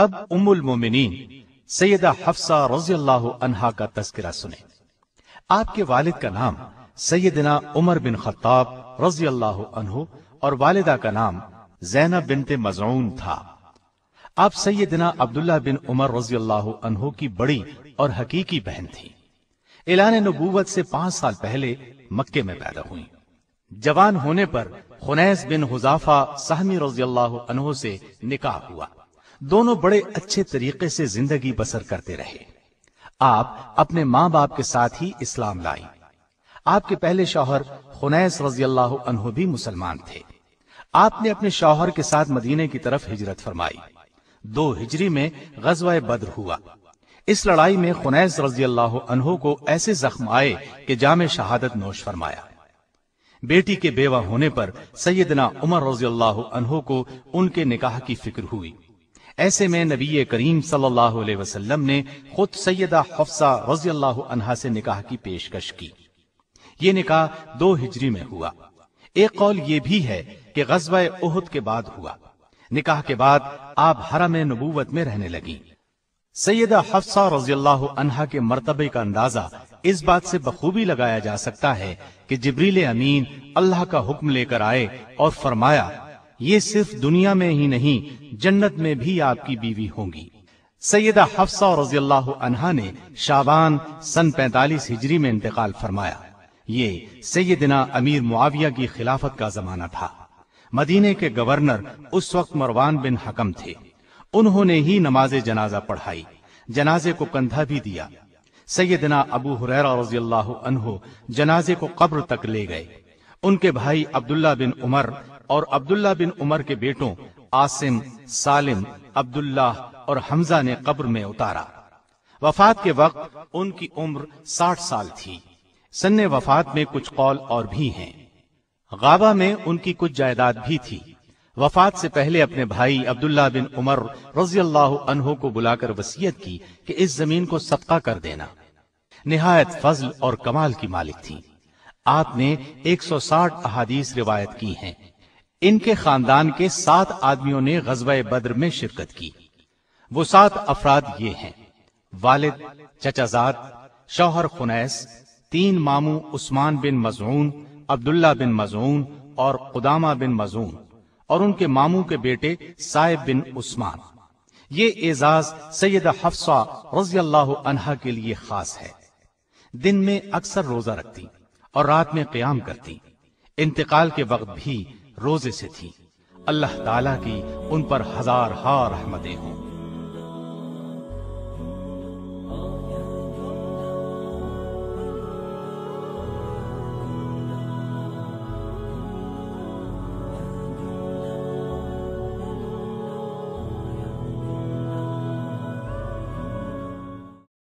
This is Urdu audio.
اب ام المومنین سیدہ حفصہ رضی اللہ عنہا کا تذکرہ سنیں۔ آپ کے والد کا نام سیدنا عمر بن خطاب رضی اللہ عنہ اور والدہ کا نام زینب بنت مزعون تھا۔ آپ سیدنا عبداللہ بن عمر رضی اللہ عنہ کی بڑی اور حقیقی بہن تھی اعلان نبوت سے پانچ سال پہلے مکے میں پیدا ہوئی جوان ہونے پر خنیس بن حذافہ سہمی رضی اللہ عنہ سے نکاح ہوا۔ دونوں بڑے اچھے طریقے سے زندگی بسر کرتے رہے۔ آپ اپنے ماں باپ کے ساتھ ہی اسلام لائی آپ کے پہلے شوہر خنیس رضی اللہ عنہ بھی مسلمان تھے۔ آپ نے اپنے شوہر کے ساتھ مدینے کی طرف ہجرت فرمائی۔ دو ہجری میں غزوہ بدر ہوا۔ اس لڑائی میں خنیس رضی اللہ عنہ کو ایسے زخم آئے کہ جامع شہادت نوش فرمایا۔ بیٹی کے بیوہ ہونے پر سیدنا عمر رضی اللہ عنہ کو ان کے نکاح کی فکر ہوئی۔ ایسے میں نبی کریم صلی اللہ علیہ وسلم نے خود سیدہ حفصہ رضی اللہ عنہ سے نکاح کی پیشکش کی۔ یہ نکاح دو ہجری میں ہوا۔ ایک قول یہ بھی ہے کہ غزوہ احد کے بعد ہوا۔ نکاح کے بعد آپ حرم نبوت میں رہنے لگی سیدہ حفصہ رضی اللہ عنہا کے مرتبے کا اندازہ اس بات سے بخوبی لگایا جا سکتا ہے کہ جبریل امین اللہ کا حکم لے کر آئے اور فرمایا یہ صرف دنیا میں ہی نہیں، جنت میں بھی آپ کی بیوی ہوں گی۔ سیدہ حفصہ رضی اللہ عنہا نے شابان سن پینتالیس ہجری میں انتقال فرمایا۔ یہ سیدنا امیر معاویہ کی خلافت کا زمانہ تھا۔ مدینے کے گورنر اس وقت مروان بن حکم تھے۔ انہوں نے ہی نماز جنازہ پڑھائی، جنازے کو کندھا بھی دیا۔ سیدنا ابو حریرہ رضی اللہ عنہ جنازے کو قبر تک لے گئے۔ ان کے بھائی عبداللہ بن عمر اور عبداللہ بن عمر کے بیٹوں آسم سالم، عبداللہ اور حمزہ نے قبر میں اتارا۔ وفات کے وقت ان کی عمر ساٹھ سال تھی۔ سن وفات میں کچھ قول اور بھی ہیں۔ غابہ میں ان کی کچھ جائیداد بھی تھی۔ وفات سے پہلے اپنے بھائی عبداللہ بن عمر رضی اللہ عنہ کو بلا کر وسیعت کی کہ اس زمین کو صدقہ کر دینا۔ نہایت فضل اور کمال کی مالک تھی۔ آپ نے ایک سو ساٹھ احادیث روایت کی ہیں۔ ان کے خاندان کے سات آدمیوں نے غزوہ بدر میں شرکت کی۔ وہ سات افراد یہ ہیں، والد چچازاد شوہر خنیس، تین ماموں عثمان بن مزعون عبداللہ بن مزعون اور قدامہ بن مزعون اور ان کے ماموں کے بیٹے صاحب بن عثمان۔ یہ اعزاز سید حفصہ رضی اللہ عنہا کے لیے خاص ہے۔ دن میں اکثر روزہ رکھتی اور رات میں قیام کرتی۔ انتقال کے وقت بھی روزے سے تھی۔ اللہ تعالیٰ کی ان پر ہزار ہار رحمتیں ہوں۔